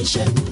iṣẹ́.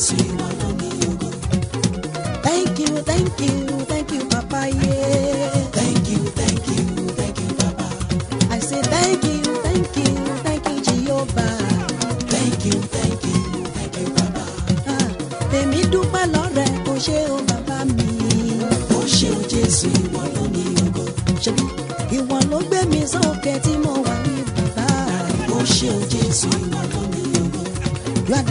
see. Thank you, thank you, thank you, Papa. Yeah. Thank you, thank you, thank you, Papa. I say thank you, thank you, thank you, Jehovah. Thank you, thank you, thank you, Papa. Tèmi dúpẹ́ lọ́rẹ̀ o ṣé o bàbá mi. O ṣé o Jésù ìwọ ló ní ògo. Ṣebí ìwọ ló gbé mi jẹjẹjẹjẹjẹjẹ I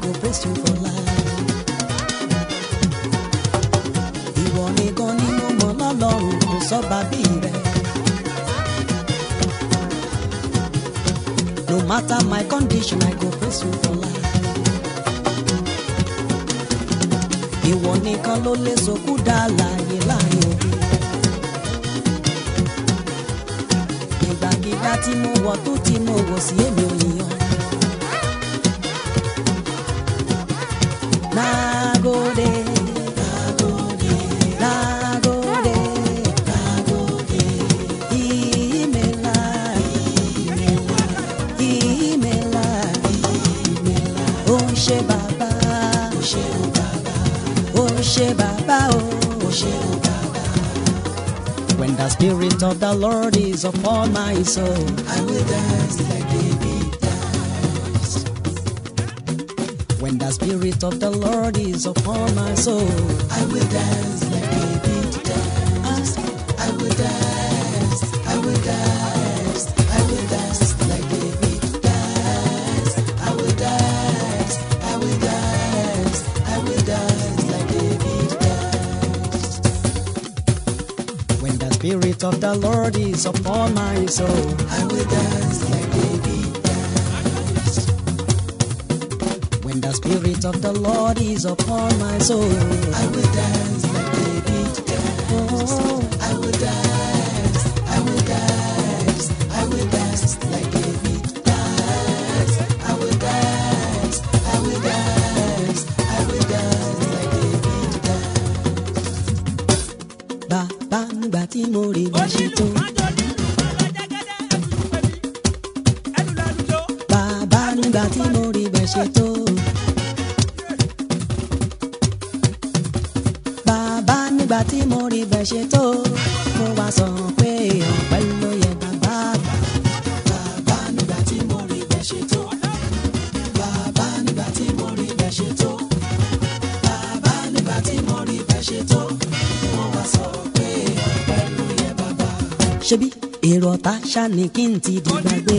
go praise you for life. nìkan ni mo mọ̀ lọ́lọ́run kò sọ́ba bí rẹ̀. No matter my condition, I go face you for life. Ìwọ nìkan ló lè sokú dá láàyè láàyè. Ìgbàgídá tí mo wọ̀ tó tí mo wọ̀ sí èmi ò yíyan. Nagode. ṣe bàbá o ṣe o bàbá o ṣe bàbá o o bàbá. When the spirit of the Lord is upon my soul, I will dance like baby dance. When the spirit of the Lord is upon my soul, I will dance like baby. of the Lord is upon my soul. I will dance like baby, When the Spirit of the Lord is upon my soul, I will dance like baby, danced. Oh. I will dance. àgbà tí mo rè bá ṣe tó. bàbá nígbà tí mo rè bá tó. bàbá nígbà tí mo rè bá tó. ṣebí èrò ọ̀tá ṣáni kí n ti dìgbàgbé.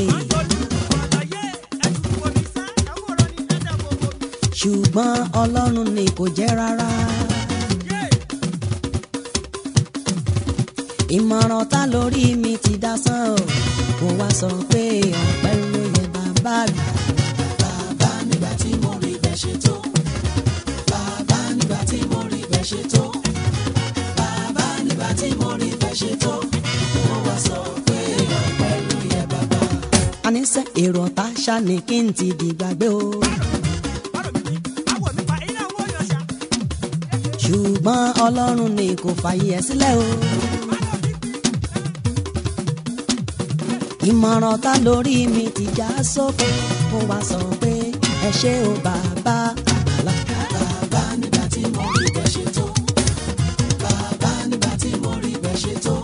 ṣùgbọ́n ọlọ́run ni kò jẹ́ rárá. ìmọ̀ràn ta lórí mi ti dá sán o kò wá sọ pé ọ̀pẹ́ ló yẹ bàbá mi. bàbá nígbà tí mo rí bẹ́ẹ̀ ṣe tó bàbá nígbà tí mo rí bẹ́ẹ̀ ṣe tó bàbá nígbà tí mo rí bẹ́ẹ̀ ṣe tó. èrò ọ̀tá ṣàní kí n ti di gbàgbé o. ṣùgbọ́n ọlọ́run ni kò fààyè ẹ̀ sílẹ̀ o. ìmọ̀ràn ta lórí mi ti já sókè mo wá sọ pé ẹ ṣé o bàbá. bàbá nígbà tí mo rí bẹ́ẹ̀ ṣe tó bàbá nígbà tí mo rí bẹ́ẹ̀ ṣe tó.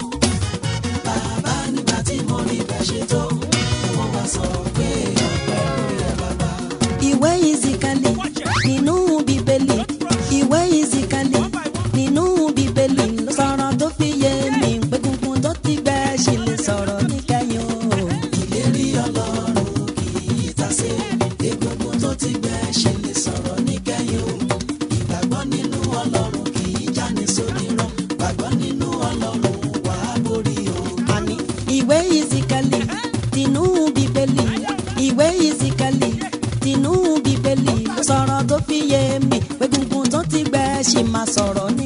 ìwé ìsìkẹ́lì tìǹbù bíbélì sọ̀rọ̀ tó fi yé mi pé gungun tó ti gbẹ ṣì máa sọ̀rọ̀ ní.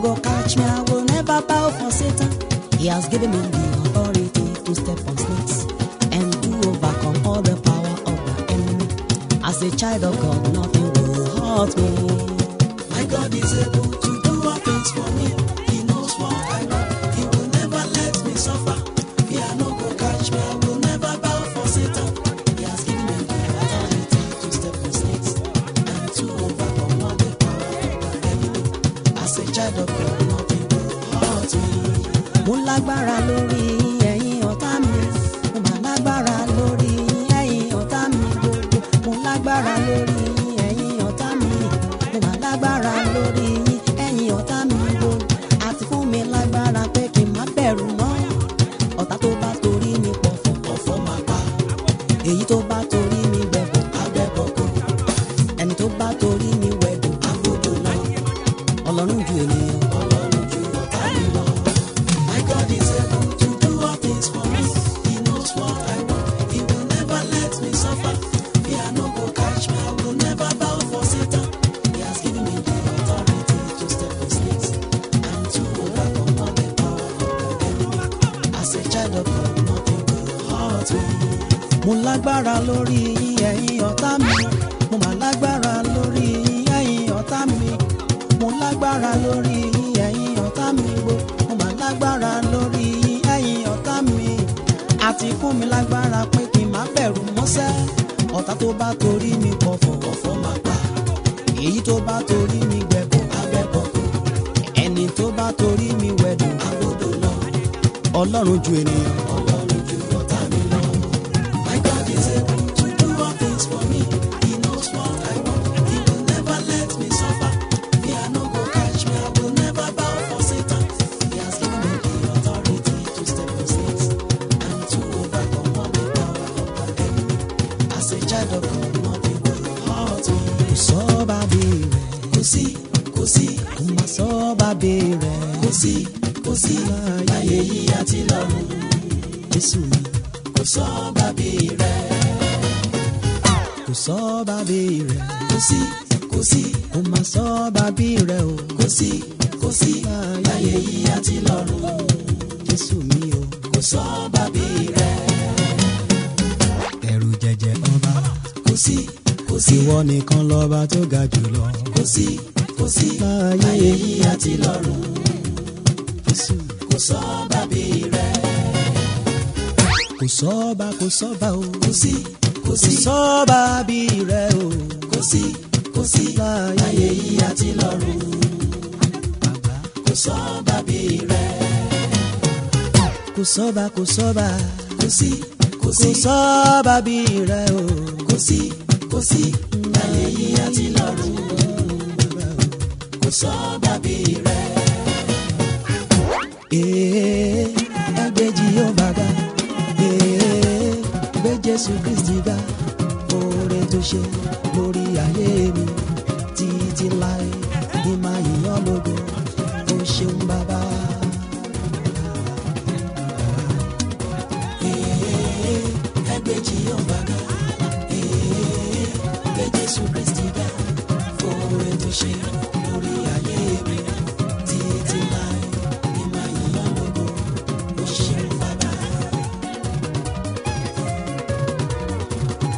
go catch me, I will never bow for Satan. He has given me the authority to step on snakes and to overcome all the power of the enemy. As a child of God, nothing will hurt me. My God is able to do all things for me. lágbára lórí. lágbára lórí yín ẹ̀yin ọ̀tá mi mo mà lágbára lórí yín ẹ̀yin ọ̀tá mi mo lágbára lórí yín ẹ̀yin ọ̀tá mi gbó mo mà lágbára lórí yín ẹ̀yin ọ̀tá mi àti fún mi lágbára pé kí n má bẹ̀rù mọ́ṣẹ́ ọ̀tá tó bá torí mi pọ̀fọ̀ ọ̀fọ̀ máa pa èyí tó bá torí mi gbẹ̀bọ̀ abẹ́bọ̀kọ̀ ẹni tó bá torí mi wẹ̀dùn ọlọ́run ju ènìyàn kò sọ bàbí rẹ̀ kò sí kò sí kò má sọ bàbí rẹ̀ kò sí kò sí láyé yìí àti lọ́run Jésù mi o kò sí kò sí láyé yìí àti o kò sọ bàbí rẹ̀. sí kò sí. ìwọ nìkan lọ́ba tó ga jùlọ. kò sí kò sí láyé yìí àti lọ́run kò sọ́ba bí rẹ. kò sọ́ba kò sọ́ba o. kò sí kò sí sọ́ba bí rẹ o. kò sí kò sí láyé yìí àti lọ́run kò sọ́ba bí rẹ. kò sọ́ba kò sọ́ba. kò sí kò sí kò sọ́ba bí o kò sí kò sí láyé yìí àti lọ́run kò sọ dàbí rẹ. ee ẹgbẹ́jì yóò bá ga ee gbé Jésù Kristi ga oore tó ṣe lórí ayé mi.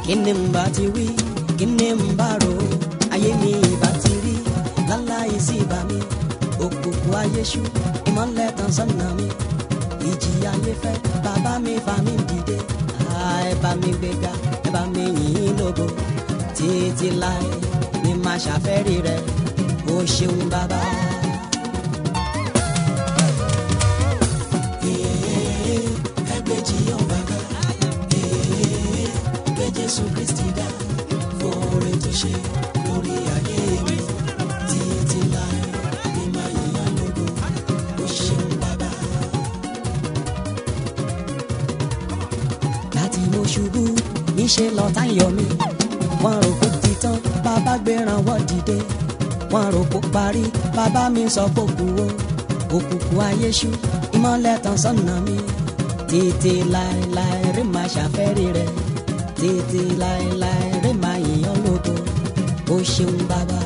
kí ni n bá ti wí kí ni n bá rò ayé mi ìbá ti rí láláì sí ìbá mi òkùnkùn ayé ṣú ìmọ̀lẹ̀ tàn sọ́nà mi ìjì ayé fẹ́ bàbá mi bá mi dìde ẹ mi gbéga ẹ mi yìn lógo títí láì ní máa ṣàfẹ́rí rẹ o ṣeun bàbá. yọ mí wọ́n rò kó ti tán bàbá gbéra wọ́n dìde wọ́n rò kó parí bàbá mi sọ kó kú o òkùnkùn ayé ṣú ìmọ́lẹ̀ tàn sọ́nà mi títí láéláé rí màá ṣàfẹ́rí rẹ̀ títí láéláé rí màá yìnyín lógo ó ṣeun bàbá.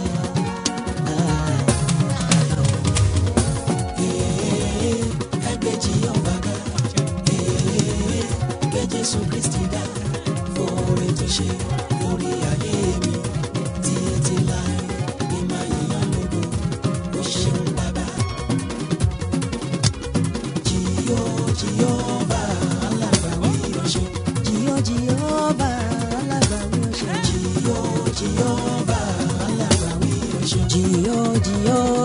Jésù Kristi dá ṣe lórí ayé mi títí láì ní máa yíyan lógo ó ṣeun bàbá. jìyọ jìyọ bá alàgbà wí ọṣẹ. jìyọ jìyọ bá alàgbà wí ọṣẹ. jìyọ jìyọ bá alàgbà wí ọṣẹ. jìyọ jìyọ.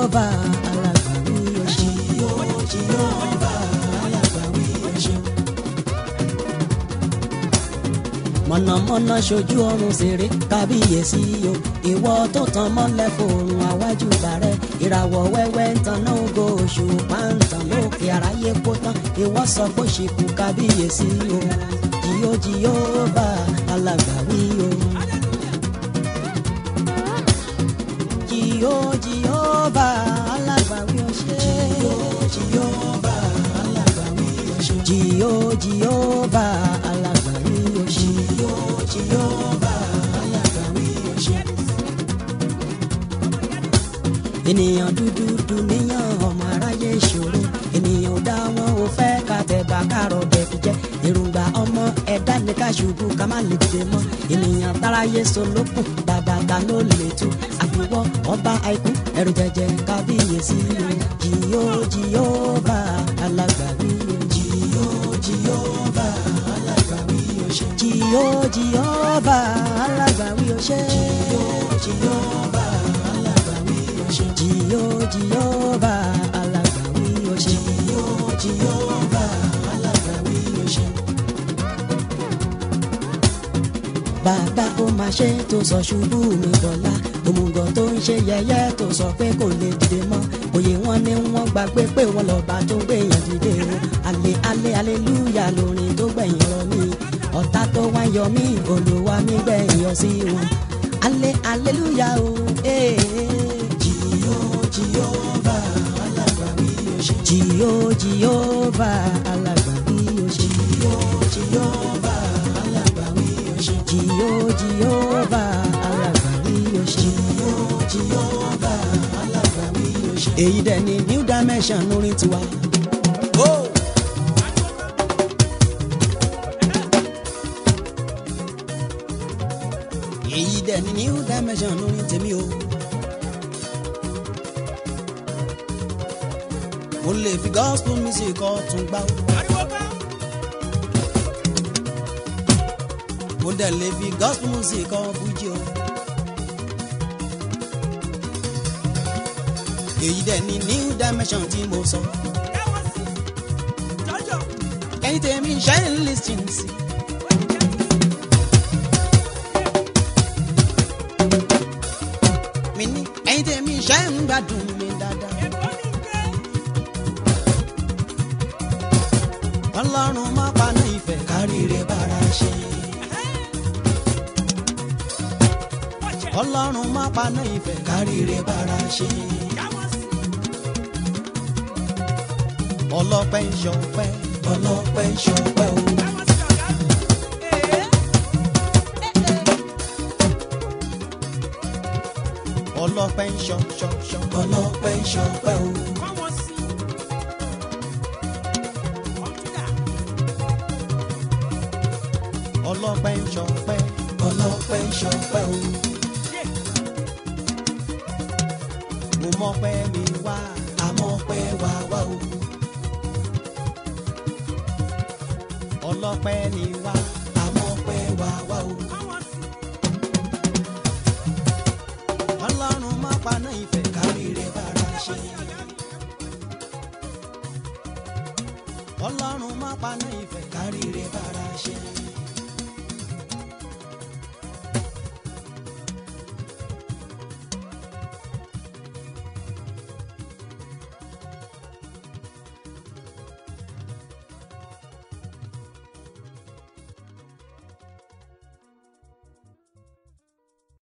ọ̀nà ṣojú ọrùn sèré kábíyèsí o ìwọ tó tan mọ́lẹ̀ fòrùn àwájú bàrẹ́ ìràwọ̀ wẹ́wẹ́ ń tan náà ògo òṣùpá ń tàn lókè àráyé kó tán ìwọ sọ pé ṣìkú kábíyèsí o jìyó jìyó bá alàgbà wí o. jìyó Allah bá alàgbà wí o Jehovah ayàtàwí ọ̀ṣẹ́. ènìyàn dúdú dùn níyàn ọmọ aráyé ìṣòro ènìyàn ò dá wọn ò fẹ́ ká tẹ̀bà kárọ̀ bẹ̀bí jẹ́ èròǹgbà ọmọ ẹ̀dá ní ká ṣubú ká má lè dìde mọ́ ènìyàn táráyé so lókùn dàdàdà ló lè tú àbúwọ́ ọba àìkú ẹ̀rù jẹjẹ kábíyèsí jìyó jìyó bá. Jèhófà alágbàwí o ṣé. Jèhófà alágbàwí o ṣé. Jèhófà alágbàwí o ṣé. Jèhófà alágbàwí o ṣé. bàbá ó máa ṣe tó sọ ṣubú mi dọ̀la òmùgọ̀ tó ń ṣe yẹ̀yẹ́ tó sọ pé kò lè dìde mọ́ òye wọn ni wọ́n gbàgbé pé wọ́n lọ́ba tó gbèyàn dìde o àlè aleluya lórin tó gbẹ̀yìn rọ mi ọ̀tá tó wá ń yọ mi gbẹ̀yìn ọ sí wọn. alẹ́ aleluya o. jìyó eh. jìyóvà alàgbà bí o ṣe. jìyó jìyóvà alàgbà bí o ṣe. jìyó jìyóvà alàgbà bí o ṣe. jìyó jìyóvà alàgbà bí o ṣe. jìyó jìyóvà alàgbà bí o ṣe. èyí dẹ̀ ni new dimension orin tiwa. ẹ̀ ní new dimension lórí tèmi o. mo lè fi gospel music ọ̀tún gbá o. mo dẹ̀ lè fi gospel music ọ̀fújì o. èyí dẹ̀ ní new dimension tí mo sọ. ẹ̀yin tèmi ṣẹ́yìn lis ten sí i. gbádùn mi dáadáa. ọlọ́run má paná ìfẹ́ káríire bára ṣe. ọlọ́run má paná ìfẹ́ káríire bára ṣe. ọlọ́pẹ́ ń ṣọpẹ́ ọlọ́pẹ́ ń ṣọpẹ́ o. ọlọ́pẹ́ ń ṣan ṣan ṣan ọlọ́pẹ́ ń ṣan pẹ́ o. ọlọ́pẹ́ ń ṣan pẹ́ ọlọ́pẹ́ ń ṣan pẹ́ o. mo mọpẹ́ mi wá àmọpẹ́ wá wá o. ọlọ́pẹ́ ni wá. paná ìfẹ́ kárí rẹ̀ bára.